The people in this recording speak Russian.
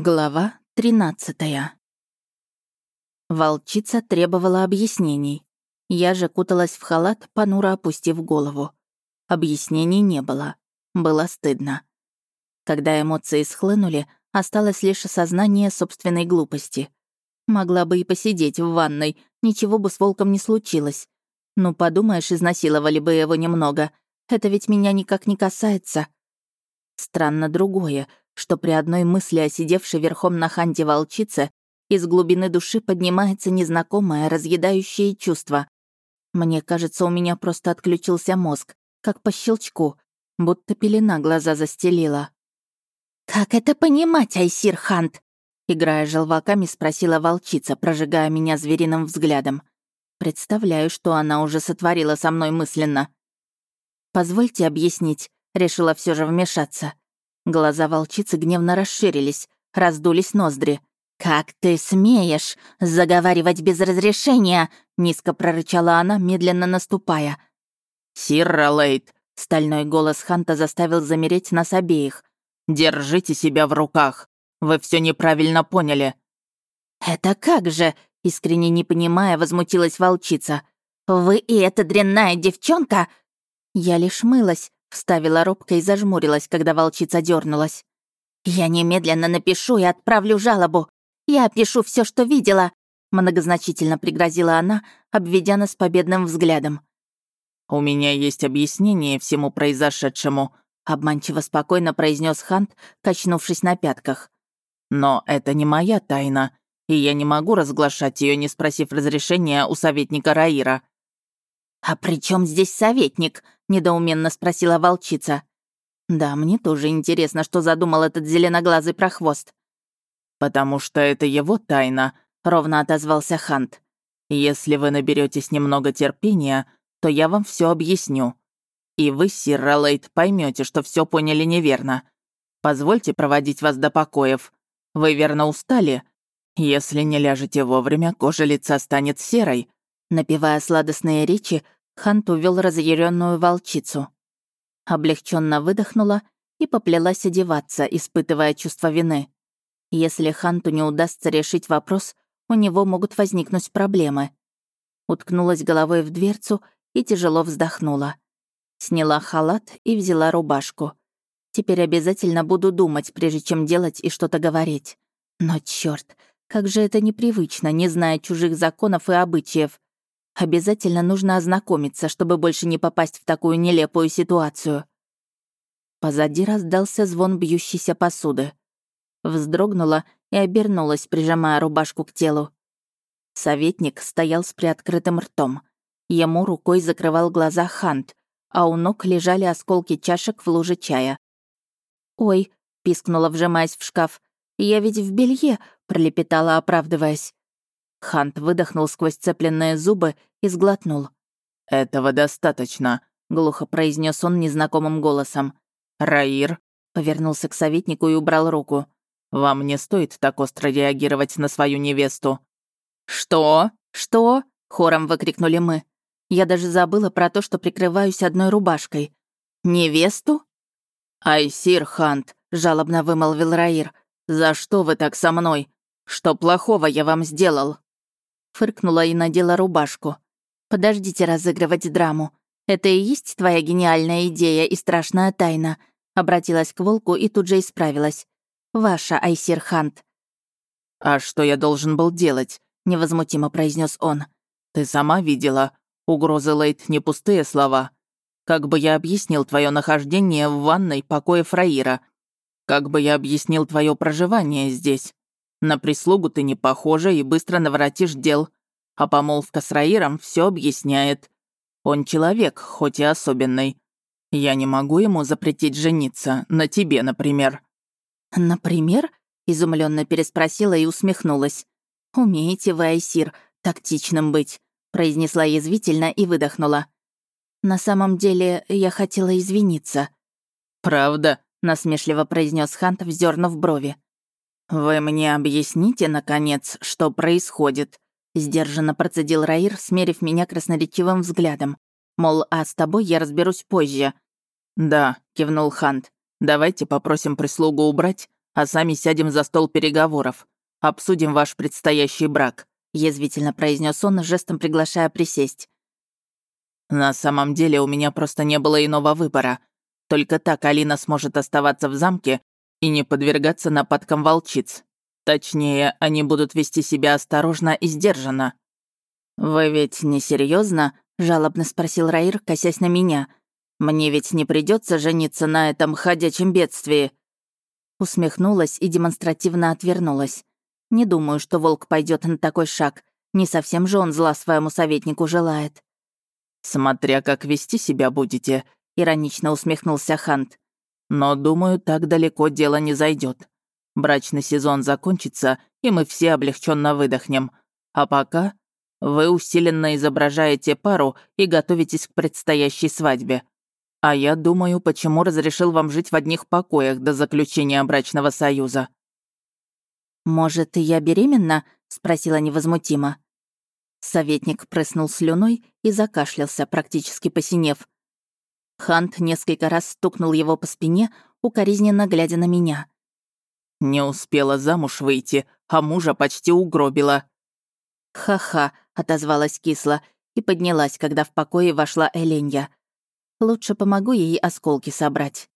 Глава 13 Волчица требовала объяснений. Я же куталась в халат, понуро опустив голову. Объяснений не было. Было стыдно. Когда эмоции схлынули, осталось лишь осознание собственной глупости. Могла бы и посидеть в ванной, ничего бы с волком не случилось. Ну, подумаешь, изнасиловали бы его немного. Это ведь меня никак не касается. Странно другое — что при одной мысли о сидевшей верхом на ханте волчице из глубины души поднимается незнакомое, разъедающее чувство. Мне кажется, у меня просто отключился мозг, как по щелчку, будто пелена глаза застелила. «Как это понимать, Айсир Хант?» Играя желваками, спросила волчица, прожигая меня звериным взглядом. Представляю, что она уже сотворила со мной мысленно. «Позвольте объяснить», — решила все же вмешаться. Глаза волчицы гневно расширились, раздулись ноздри. «Как ты смеешь заговаривать без разрешения?» — низко прорычала она, медленно наступая. «Сирра Лейт!» — стальной голос Ханта заставил замереть нас обеих. «Держите себя в руках! Вы все неправильно поняли!» «Это как же?» — искренне не понимая, возмутилась волчица. «Вы и эта дрянная девчонка?» Я лишь мылась, Вставила робко и зажмурилась, когда волчица дернулась. «Я немедленно напишу и отправлю жалобу. Я опишу все, что видела», — многозначительно пригрозила она, обведя нас победным взглядом. «У меня есть объяснение всему произошедшему», — обманчиво спокойно произнес Хант, качнувшись на пятках. «Но это не моя тайна, и я не могу разглашать ее, не спросив разрешения у советника Раира». «А при чем здесь советник?» — недоуменно спросила волчица. «Да, мне тоже интересно, что задумал этот зеленоглазый прохвост». «Потому что это его тайна», — ровно отозвался Хант. «Если вы наберетесь немного терпения, то я вам все объясню. И вы, сир Ролейд, поймете, что все поняли неверно. Позвольте проводить вас до покоев. Вы верно устали? Если не ляжете вовремя, кожа лица станет серой». Напевая сладостные речи, Хант увел разъяренную волчицу. Облегченно выдохнула и поплелась одеваться, испытывая чувство вины. Если Ханту не удастся решить вопрос, у него могут возникнуть проблемы. Уткнулась головой в дверцу и тяжело вздохнула. Сняла халат и взяла рубашку. Теперь обязательно буду думать, прежде чем делать и что-то говорить. Но черт, как же это непривычно, не зная чужих законов и обычаев. Обязательно нужно ознакомиться, чтобы больше не попасть в такую нелепую ситуацию. Позади раздался звон бьющейся посуды. Вздрогнула и обернулась, прижимая рубашку к телу. Советник стоял с приоткрытым ртом. Ему рукой закрывал глаза Хант, а у ног лежали осколки чашек в луже чая. «Ой», — пискнула, вжимаясь в шкаф, «я ведь в белье», — пролепетала, оправдываясь. Хант выдохнул сквозь цепленные зубы и сглотнул. «Этого достаточно», — глухо произнес он незнакомым голосом. «Раир», — повернулся к советнику и убрал руку. «Вам не стоит так остро реагировать на свою невесту». «Что? Что?» — хором выкрикнули мы. Я даже забыла про то, что прикрываюсь одной рубашкой. «Невесту?» «Айсир Хант», — жалобно вымолвил Раир. «За что вы так со мной? Что плохого я вам сделал?» Фыркнула и надела рубашку. «Подождите разыгрывать драму. Это и есть твоя гениальная идея и страшная тайна», обратилась к волку и тут же исправилась. «Ваша, Айсир Хант». «А что я должен был делать?» невозмутимо произнес он. «Ты сама видела. Угрозы Лейт не пустые слова. Как бы я объяснил твое нахождение в ванной покоя Фраира? Как бы я объяснил твое проживание здесь? На прислугу ты не похожа и быстро наворотишь дел. А помолвка с Раиром все объясняет. Он человек, хоть и особенный. Я не могу ему запретить жениться, на тебе, например». «Например?» — изумленно переспросила и усмехнулась. «Умеете вы, Айсир, тактичным быть», — произнесла язвительно и выдохнула. «На самом деле, я хотела извиниться». «Правда?» — насмешливо произнес Хант, вздернув брови. «Вы мне объясните, наконец, что происходит?» Сдержанно процедил Раир, смерив меня красноречивым взглядом. Мол, а с тобой я разберусь позже. «Да», — кивнул Хант. «Давайте попросим прислугу убрать, а сами сядем за стол переговоров. Обсудим ваш предстоящий брак», — язвительно произнес он, жестом приглашая присесть. «На самом деле у меня просто не было иного выбора. Только так Алина сможет оставаться в замке и не подвергаться нападкам волчиц. Точнее, они будут вести себя осторожно и сдержанно». «Вы ведь не серьезно? жалобно спросил Раир, косясь на меня. «Мне ведь не придется жениться на этом ходячем бедствии». Усмехнулась и демонстративно отвернулась. Не думаю, что волк пойдет на такой шаг. Не совсем же он зла своему советнику желает. «Смотря как вести себя будете», — иронично усмехнулся Хант. «Но, думаю, так далеко дело не зайдет. Брачный сезон закончится, и мы все облегченно выдохнем. А пока вы усиленно изображаете пару и готовитесь к предстоящей свадьбе. А я думаю, почему разрешил вам жить в одних покоях до заключения брачного союза». «Может, я беременна?» — спросила невозмутимо. Советник прыснул слюной и закашлялся, практически посинев. Хант несколько раз стукнул его по спине, укоризненно глядя на меня. «Не успела замуж выйти, а мужа почти угробила». «Ха-ха», — отозвалась кисло и поднялась, когда в покое вошла Эленья. «Лучше помогу ей осколки собрать».